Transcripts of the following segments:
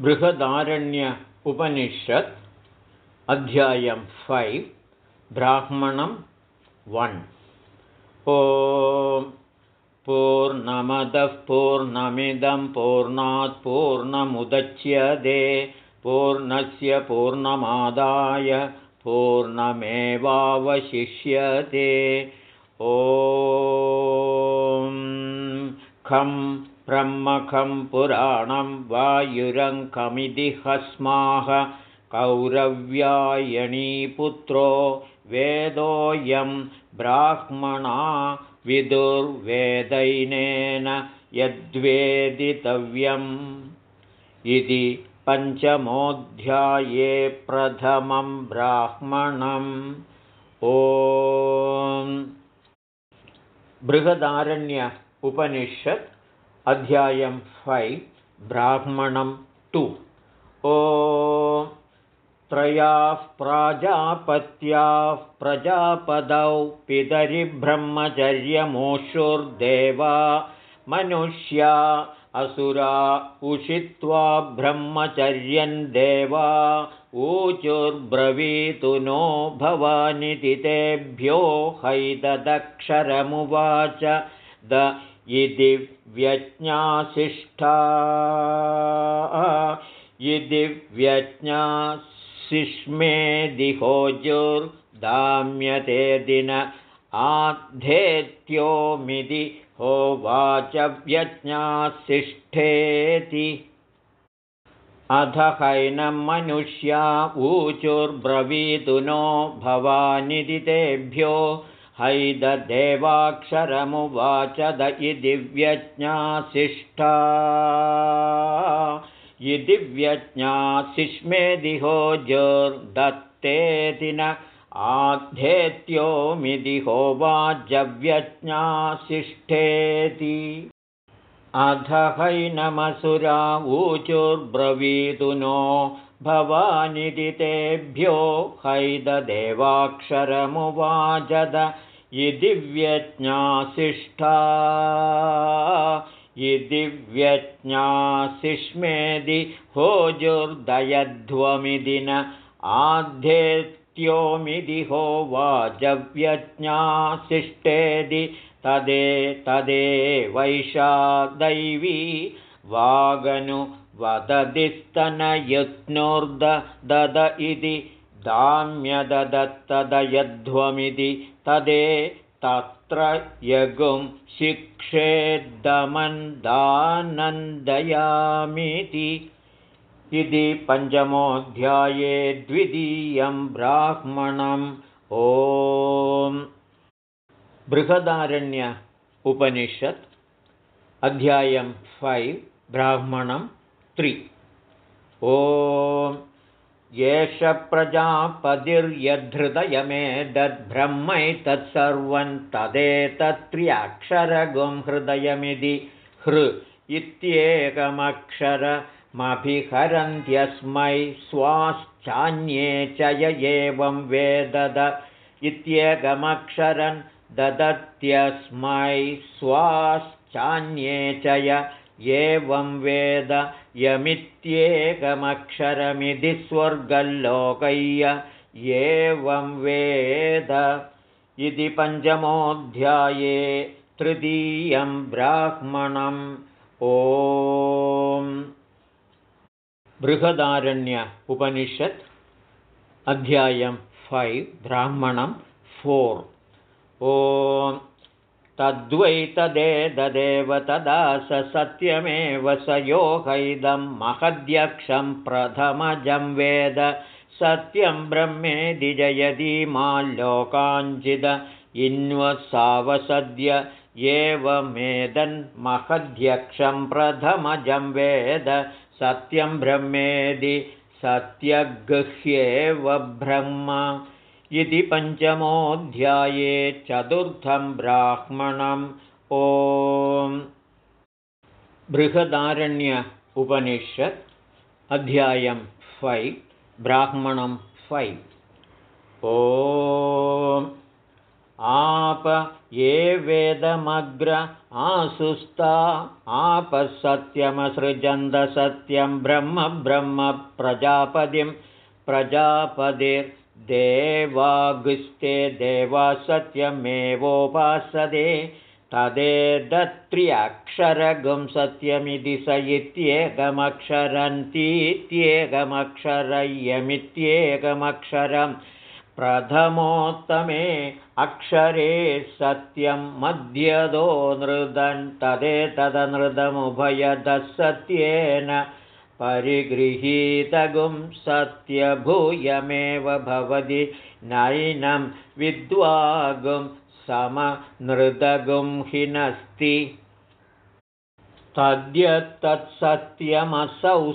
बृहदारण्य उपनिषत् अध्यायं five ब्राह्मणं one ओ पूर्णमदः पूर्णमिदं पूर्णात् पूर्णमुदच्यते पूर्णस्य पूर्णमादाय पूर्णमेवावशिष्यते। ओ खं ब्रह्मखं पुराणं वायुरङ्कमिति हस्माः कौरव्यायणीपुत्रो वेदोऽयं ब्राह्मणा विदुर्वेदैनेन यद्वेदितव्यम्। इति पञ्चमोऽध्याये प्रथमं ब्राह्मणम्। ओ बृहदारण्य उपनिषत् अध्यायं फै ब्राह्मणं टु। ओ त्रयाः प्राजापत्याः प्रजापदौ पितरिब्रह्मचर्यमोषुर्देवा मनुष्या असुरा उषित्वा ब्रह्मचर्यन् देवा ऊचुर्ब्रवीतु नो भवानिति तेभ्यो हैददक्षरमुवाच द इति व्यज्ञासिष्ठा इति व्यज्ञासिष्मेदिहोजुर्दाम्यते दिन आद्धेत्योमिति होवाच व्यज्ञासिष्ठेति अध हैनं मनुष्या ऊचुर्ब्रवीतु नो भवानिति तेभ्यो हैददेवाक्षरमुवाच द इति व्यज्ञासिष्ठा इति व्यज्ञासिष्मेदिहोजुर्दत्तेति न आद्धेत्योमिति होवाजव्यज्ञासिष्ठेति अध हैनमसुरा ऊचुर्ब्रवीतु नो भवानिति तेभ्यो हैददेवाक्षरमुवाचद इति व्यज्ञासिष्ठा इति व्यज्ञासिष्मेदि होजुर्दयध्वमिति न आद्धेत्योमिति होवाचव्यज्ञासिष्ठेदि तदे तदे वैशा दैवी वागनु वदधिस्तनयत्नोर्दद इति दाम्यददत्तदयध्वमिति तदे तत्र यगुं शिक्षेद्दमन्दानन्दयामिति इति पञ्चमोऽध्याये द्वितीयं ब्राह्मणम्। ॐ। बृहदारण्य उपनिषत् अध्यायं फैव् ब्राह्मणं त्रि ओ एष प्रजापतिर्यद्धृदयमेदद्ब्रह्मैतत्सर्वं तदेतत्र्याक्षरगुं हृदयमिति हृ इत्येकमक्षरमभिहरन्त्यस्मै स्वाश्चान्ये च य एवं वेदद इत्येकमक्षरं ददत्यस्मै स्वाश्चान्ये च य एवं वेद यमित्येकमक्षरमिति स्वर्गल्लोकय्य एवं वेद इति पञ्चमोऽध्याये तृतीयं ब्राह्मणम् ॐ बृहदारण्य उपनिषत् अध्यायं फैव् ब्राह्मणं फोर् ओ तद्वैतदेददेव तदा स सत्यमेव स योगैदं महद्यक्षं प्रथमजं वेद। सत्यं ब्रह्मेदि जयति माल्लोकाञ्चिद इन्वसावसद्य एवमेदन्महद्यक्षं प्रथमजं वेद। सत्यं ब्रह्मेदि सत्यगृह्येव ब्रह्म इति पञ्चमोऽध्याये चतुर्थं ब्राह्मणम् ॐ। बृहदारण्य उपनिषत् अध्यायं फै ब्राह्मणं फै। ओ आप ये वेदमग्र आसुस्ता आपः ब्रह्म ब्रह्म प्रजापतिं प्रजापतिर्देवागुस्ते देवा सत्यमेवोपासदे तदेदत्र्यक्षरगुं सत्यमिति स इत्येकमक्षरन्तीत्येकमक्षरयमित्येकमक्षरं प्रथमोत्तमे अक्षरे सत्यं मध्यदो नृदन् तदेतदनृदमुभयदः सत्येन परिगृहीतगुं सत्यभूयमेव भवति नैनं विद्वागुं समनृदगुंहिनस्ति तद्यत्तत्सत्यमसौ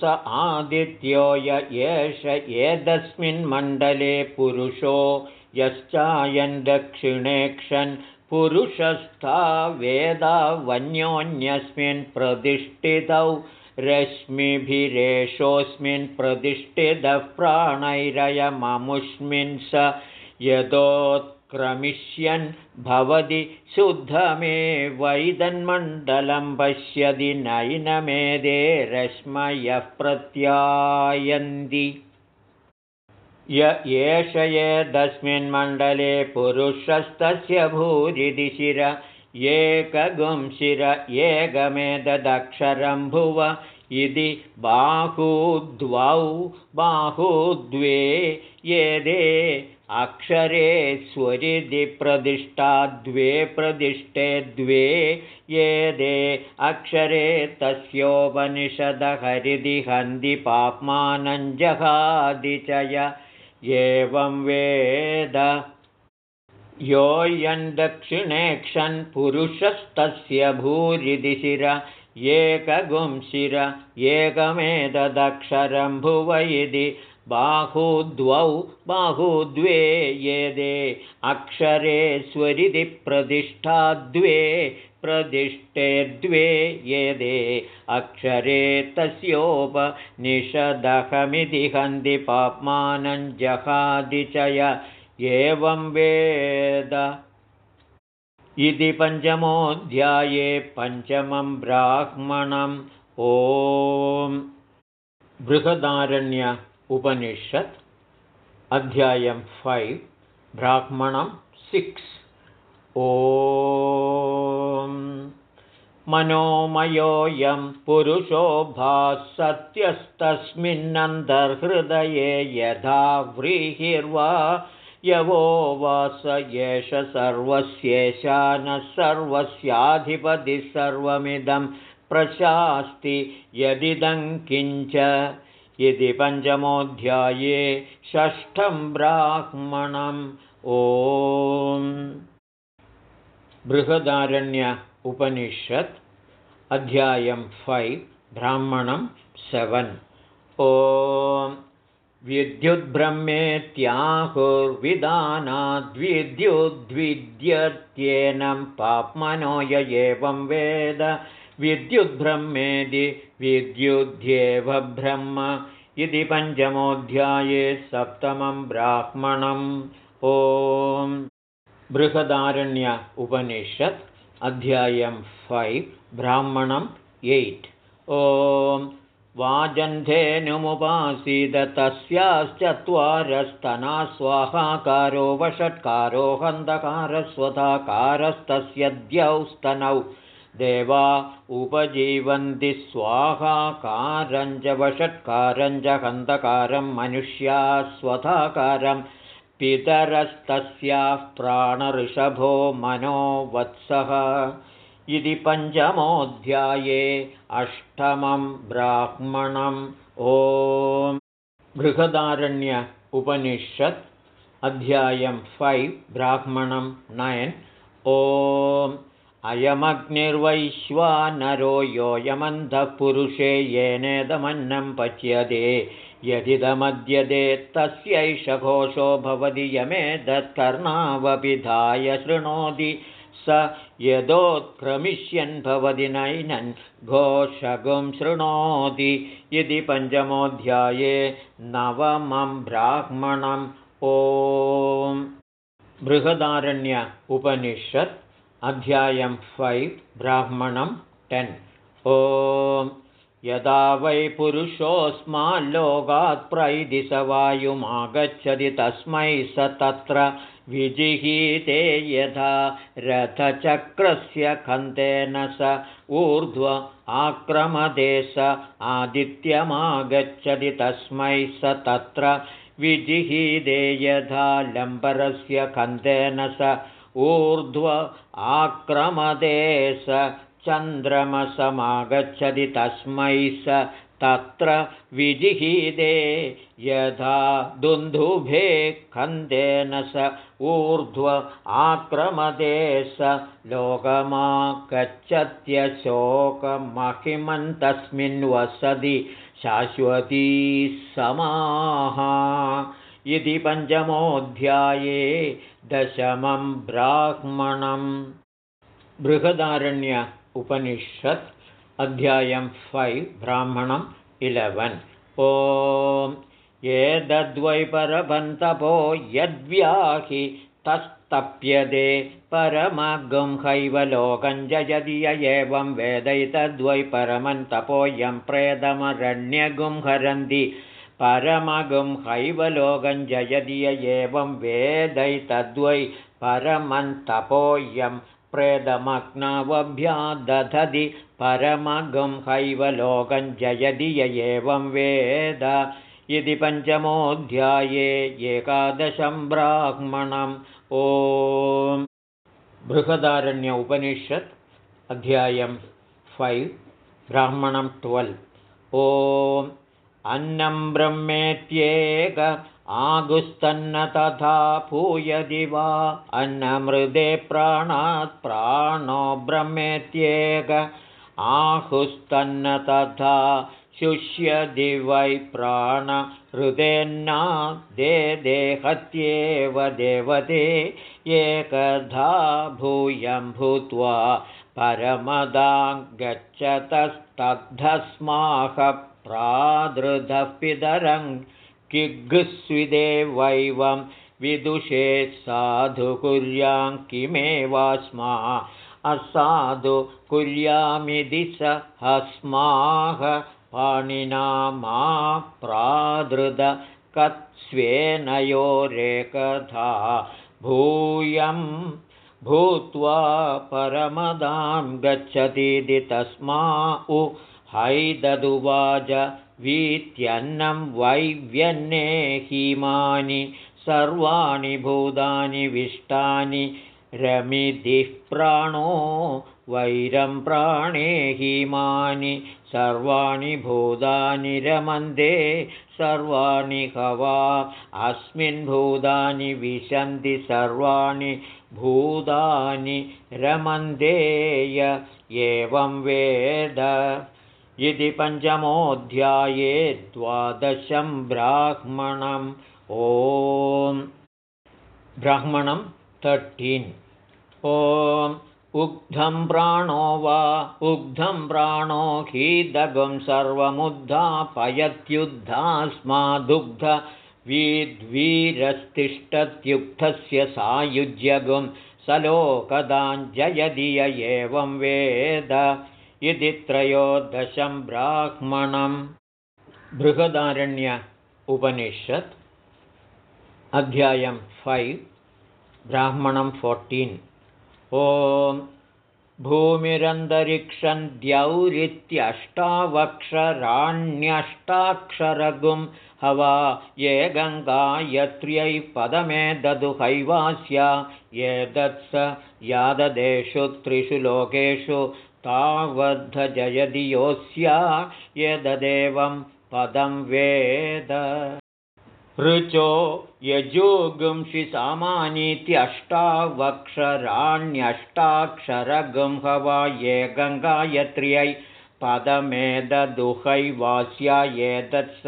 स आदित्यो य एष एतस्मिन्मण्डले पुरुषो यश्चायन् दक्षिणेक्षन् पुरुषस्था वेदावन्योन्यस्मिन् प्रतिष्ठितौ रश्मिभिरेषोऽस्मिन् प्रतिष्ठितः प्राणैरयममुष्मिन् स यतोत् क्रमिष्यन् भवति शुद्धमे वैदन्मण्डलं पश्यति नैनमेदे रश्मयः प्रत्यायन्ति। य एष येदस्मिन्मण्डले पुरुषस्तस्य भूरिदिशिर एकगुंशिर एकमेतदक्षरं भुव इति बाहुद्वौ बाहुद्वे येदे अक्षरे स्वरिति प्रतिष्ठा द्वे प्रतिष्ठे द्वे ये अक्षरे तस्योपनिषदहरिति हन्ति पाप्मानञ्जहादि च एवं वेद योऽयं दक्षिणेक्षन् पुरुषस्तस्य भूरिदिशिर एकगुंशिर एकमेतदक्षरं भुव इति बाहुद्वौ बाहुद्वे येदे अक्षरे स्वरिति प्रतिष्ठा द्वे प्रतिष्ठे द्वे येदे अक्षरे तस्योपनिषदहमिति हन्ति पाप्मानञ्जहादिचय एवं वेद। इति पञ्चमोऽध्याये पञ्चमं ब्राह्मणम्। ॐ। बृहदारण्य उपनिषत् अध्यायं फैव् ब्राह्मणं सिक्स्। ओ मनोमयोऽयं पुरुषो भासत्यस्तस्मिन्नन्तर्हृदये यथा व्रीहिर्वा यवो वास एष सर्वस्येशानः सर्वस्याधिपतिः सर्वमिदं प्रशास्ति यदिदं किञ्च। इति पञ्चमोऽध्याये षष्ठं ब्राह्मणम्। ॐ। बृहदारण्य उपनिषत् अध्यायं फैव् ब्राह्मणं सेवन्। ॐ विद्युद्ब्रह्मेत्याहुर्विदानाद्विद्युद्विद्यत्येनं पाप्मनो य एवं वेद। विद्युद्ब्रह्मेदि विद्युद्ध्येव ब्रह्म। इति पञ्चमोऽध्याये सप्तमं ब्राह्मणम्। ॐ बृहदारण्य उपनिषत् अध्यायं फैव् ब्राह्मणम् एय्ट्। ॐ वाजन्धेनुमुपासीद तस्याश्चत्वारस्तना स्वाहाकारो वषट्कारो हन्धकारस्वधाकारस्तस्य द्यौस्तनौ देवा उपजीवन्ति स्वाहाकारञ्च वषट्कारञ्च हन्तकारं मनुष्या स्वधाकारं। पितरस्तस्याः प्राणऋषभो मनोवत्सः इति पञ्चमोऽध्याये अष्टमं ब्राह्मणम् ॐ बृहदारण्य उपनिषत् अध्यायं फैव् ब्राह्मणं नयन् ॐ अयमग्निर्वैश्वानरो योऽयमन्धः पुरुषे येनेदमन्नं पच्यते यदिदमद्यते तस्यैष घोषो भवति यमेतत्कर्णावपिधाय शृणोति स यदोत्क्रमिष्यन् भवति नैनन् घोषगुं शृणोति। इति पञ्चमोऽध्याये नवमं ब्राह्मणम् ॐ। बृहदारण्य उपनिषत् अध्यायं फैव् ब्राह्मणं टेन्। ॐ। यदा वै पुरुषोऽस्माल्लोकात् प्रैदिश वायुमागच्छति तस्मै स तत्र विजिहीते यथा रथचक्रस्य खन्तेन स ऊर्ध्व आक्रमदे स आदित्यमागच्छति तस्मै स तत्र विजिहीदे यथा लम्बरस्य खन्तेन स ऊर्ध्व आक्रमदे स चन्द्रमसमागच्छति तस्मै स तत्र विजिहीदे यथा दुन्दुभे खन्देन स ऊर्ध्व आक्रमदे स लोकमागच्छत्यशोकमहिमन्तस्मिन् वसति शाश्वती समाः। इति पञ्चमोऽध्याये दशमं ब्राह्मणम्। बृहदारण्य उपनिषत् अध्यायं फैव् ब्राह्मणम् इलेवन् ॐ एतद्वै परभन्तपो यद्व्याहि तस्तप्यते परमगं हैव लोकं जयति य एवं वेदैतद्वै परमन्तपोऽयं प्रेतमरण्यगुं हरन्ति परमगुं हैव लोकं जयति य एवं वेदैतद्वै परमन्तपोऽयं प्रेतमग्नावभ्या दधति परमगं हैव लोकं जयति य एवं वेद। इति पञ्चमोऽध्याये एकादशं ब्राह्मणम्। ॐ बृहदारण्य उपनिषत् अध्यायं फैव् ब्राह्मणं ट्वेल्व्। ॐ अन्नं ब्रह्मेत्येक आगुस्तन्न तथा पूयदि वा। अन्नमृदे प्राणात् प्राणो ब्रह्मेत्येक। आहुस्तन्न तथा शुष्यदि वै प्राणहृदेन्ना दे देहत्येव देवते। एकधा भूयं भूत्वा परमदां गच्छतस्तद्धस्माह प्रादृधः पितरं किग्स्विदेवैवं विदुषे साधु कुर्यां किमेवास्मा? असाधु कुर्यामिति स हस्माः पाणिना मा प्रादृद कत्स्वेनयोरेकथा भूयं भूत्वा परमदां गच्छतीति तस्मा उ हैददुवाच वीत्यन्नं वैव्यन्ने हिमानि सर्वाणि भूतानि विष्टानि रमिदिः प्राणो वैरं प्राणे हिमानि सर्वाणि भूतानि रमन्ते सर्वाणि हवा अस्मिन् भूतानि विशन्ति सर्वाणि भूतानि रमन्देय एवं वेद इति पञ्चमोऽध्याये द्वादशं ब्राह्मणम् ॐ ब्राह्मणं तर्टीन् ॐ उग्धं प्राणो वा उग्धं प्राणो हीदगं सर्वमुद्धापयत्युद्धास्मादुग्धवीद्वीरस्तिष्ठत्युक्तस्य सायुज्यगुं सलोकदाञ्जयधिय एवं वेद इति त्रयोदशं ब्राह्मणं बृहदारण्य उपनिषत् अध्यायं फैव् ब्राह्मणं फोर्टीन् ॐ भूमिरन्तरिक्षं द्यौरित्यष्टावक्षराण्यष्टाक्षरगुं हवा ये गङ्गायत्र्यै पदमे हैवास्या एतत्स याददेषु त्रिषु लोकेषु तावद्धजयधियोऽस्या एतदेवं पदं वेद। ऋचो यजुगुंषि सामानीत्यष्टावक्षराण्यष्टाक्षरगं हवा ये गङ्गायत्र्यै पदमेददुहै वास्या एतत्स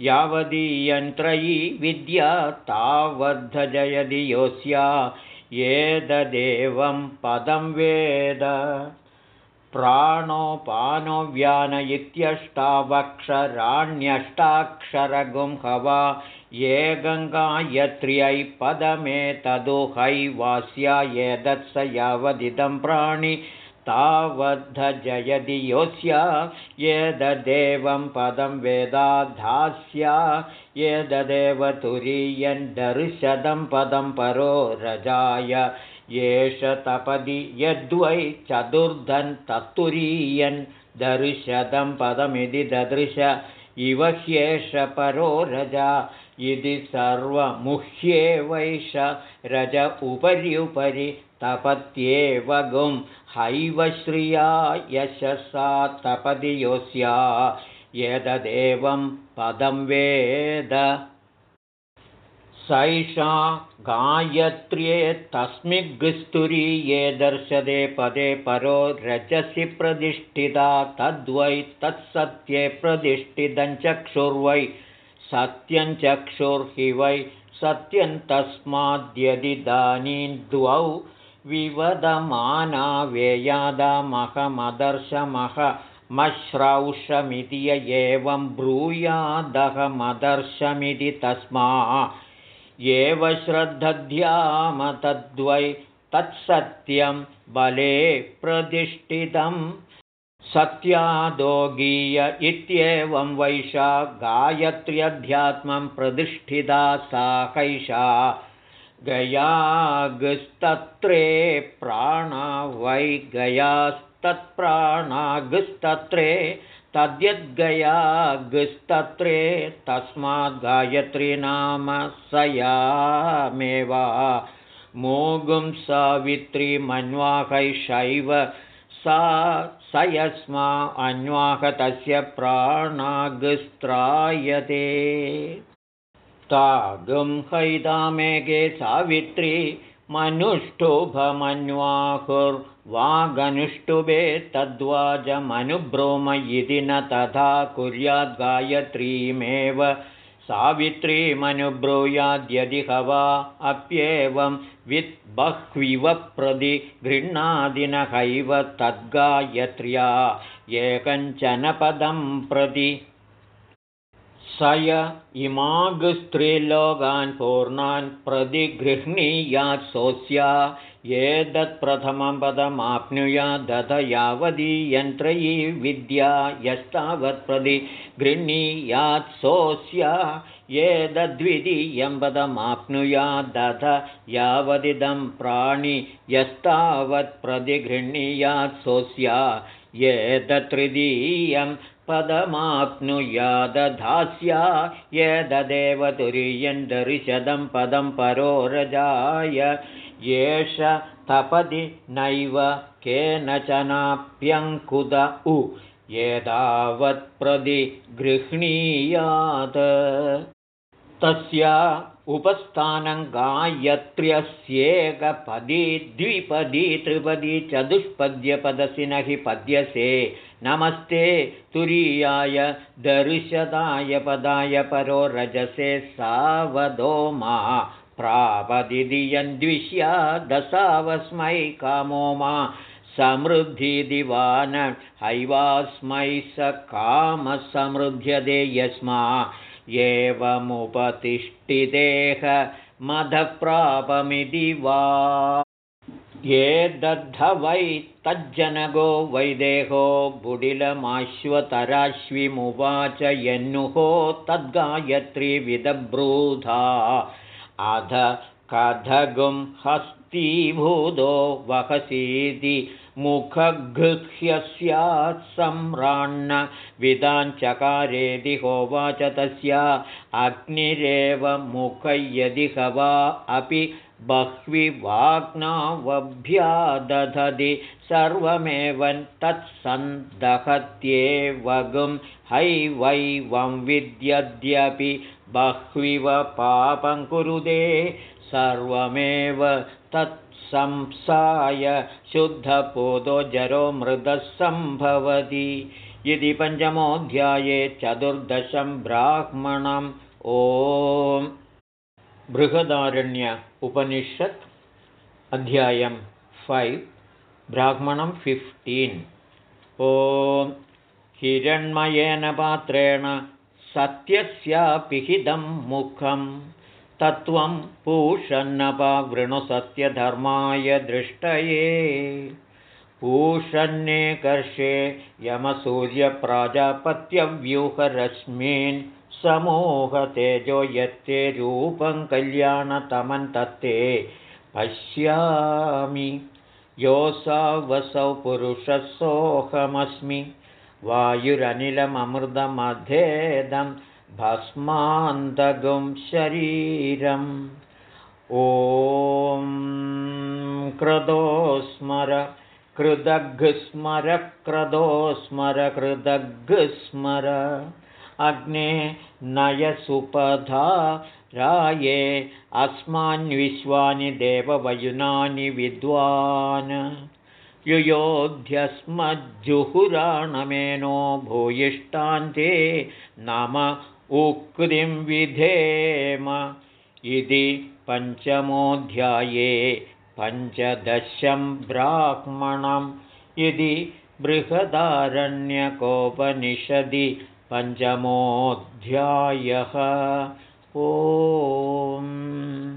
यावदीयन्त्रयी विद्या तावद्धजयधियोऽस्या एतदेवं पदं वेद प्राणोपानोव्यान इत्यष्टावक्षराण्यष्टाक्षरगुं हवा ये गङ्गायत्र्यै पदमेतदुहै वास्या एतत्स यावदिदं प्राणि तावद्धजयदि योऽस्या एतदेवं पदं वेदाधास्या एतदेव तुरीयन् दर्शदं पदं परो रजाय एष तपदि यद्वै चतुर्धन् तत्तुरीयन् दर्शदं पदमिति ददृश इव ह्येष परो रजा इति सर्वमुह्येवैष रज उपर्युपरि तपत्येव गुं हैव श्रिया यशसा तपदि योऽस्या यददेवं पदं वेद सैषा गायत्र्ये तस्मिग्स्तुरी ये दर्शदे पदे परो रजसि प्रतिष्ठिता तद्वै तत्सत्ये प्रतिष्ठितं चक्षुर्वै सत्यं चक्षुर्हि वै सत्यं तस्माद्यदिदानीं द्वौ विवदमाना वेयादामहमदर्शमहमश्रौषमिति य एवं ब्रूयादहमदर्शमिति तस्मा एव श्रद्धध्यामतद्वै तत्सत्यं बले प्रतिष्ठितं। सत्यादोगीय इत्येवं वैशा गायत्र्यध्यात्मं प्रतिष्ठिता सा कैषा गयागस्तत्रे प्राणा वै गयास्तत्प्राणागस्तत्रे तद्यद्गयागस्तत्रे तस्माद्गायत्री नाम स यामेव। मोगुं सावित्रीमन्वाहैषैव सा स यस्मा अन्वाहतस्य प्राणागस्त्रायते। तागुं हैदामेघे सावित्री मनुष्टुभमन्वाहुर्वागनुष्टुभे तद्वाजमनुब्रोम इति न तथा कुर्याद्गायत्रीमेव। सावित्रीमनुब्रूयाद्यदि हवा अप्येवं विद्बह्विव प्रदि गृह्णादिनहैव तद्गायत्र्या। एकञ्चनपदं प्रति स य इमागस्त्रीलोकान् पूर्णान् प्रतिगृह्णीयात् सोऽस्या एतत्प्रथमं पदमाप्नुयादध यावदीयन्त्रयी विद्या यस्तावत् प्रति गृह्णीयात् सोऽस्या एतद्वितीयं पदमाप्नुयादध यावदिदं प्राणि यस्तावत् प्रतिगृह्णीयात् सोऽस्या एतत्तृतीयं पदमाप्नुयादधास्या यददेव तुरीयन्दरिशदं पदं परोरजाय एष तपदि नैव केनचनाप्यङ्कुद उ एतावत्प्रतिगृह्णीयात् तस्या उपस्थानं गायत्र्यस्येकपदी द्विपदी त्रिपदी चतुष्पद्यपदसि न हि पद्यसे नमस्ते तुरीयाय दर्शदाय पदाय परो रजसे सावधो मा प्रापदिदियन्द्विष्या दशावस्मै कामो मा समृद्धिदिवान हैवास्मै स कामसमृद्ध्यते यस्मा एवमुपतिष्ठितेह मदप्रापमिति वा ये दद्ध वै तज्जनगो वैदेहो बुडिलमाश्वतराश्विमुवाच यन्नुहो तद्गायत्रीविदब्रूधा। अध कथगुं हस्तीभूतो वहसीति मुखगृह्य स्यात् सम्राण्ण विदाञ्चकारेदि होवाच तस्या। अग्निरेव मुखयदि हवा अपि बह्विवाग्नावभ्यादधति सर्वमेवं तत्सन्दहत्येवगुं हैवैवं विद्यद्यपि बह्विव पापं कुरुदे सर्वमेव तत्संसाय शुद्धपोतो जरो मृदः सम्भवति इति पञ्चमोऽध्याये चतुर्दशं ब्राह्मणम्। ॐ बृहदारण्य उपनिषत् अध्यायं फैव् ब्राह्मणं फिफ्टीन् ॐ हिरण्मयेन पात्रेण सत्यस्यापिहिदं मुखं तत्त्वं पूषन्नपावृणुसत्यधर्माय दृष्टये। पूषन्नेकर्षे यमसूर्यप्राजापत्यव्यूहरश्मीन् समूहतेजो यत्ते रूपं कल्याणतमं तत्ते पश्यामि। योऽसावसौ पुरुषः सोऽहमस्मि। वायुरनिलममृतमधेदं भस्मान्तगुं शरीरम्। ॐ क्रदोस्मर कृदघ्स्मर क्रदोस्मर कृदघ्स्मर अग्ने नयसुपधा राये अस्मान्विश्वानि देववयुनानि विद्वान्। युयोध्यस्मज्जुहुराणमेनो भूयिष्ठान्ते नम उक्तिं विधेम। इति पञ्चमोऽध्याये पञ्चदशं ब्राह्मणम्। इति बृहदारण्यकोपनिषदि पञ्चमोऽध्यायः। ओ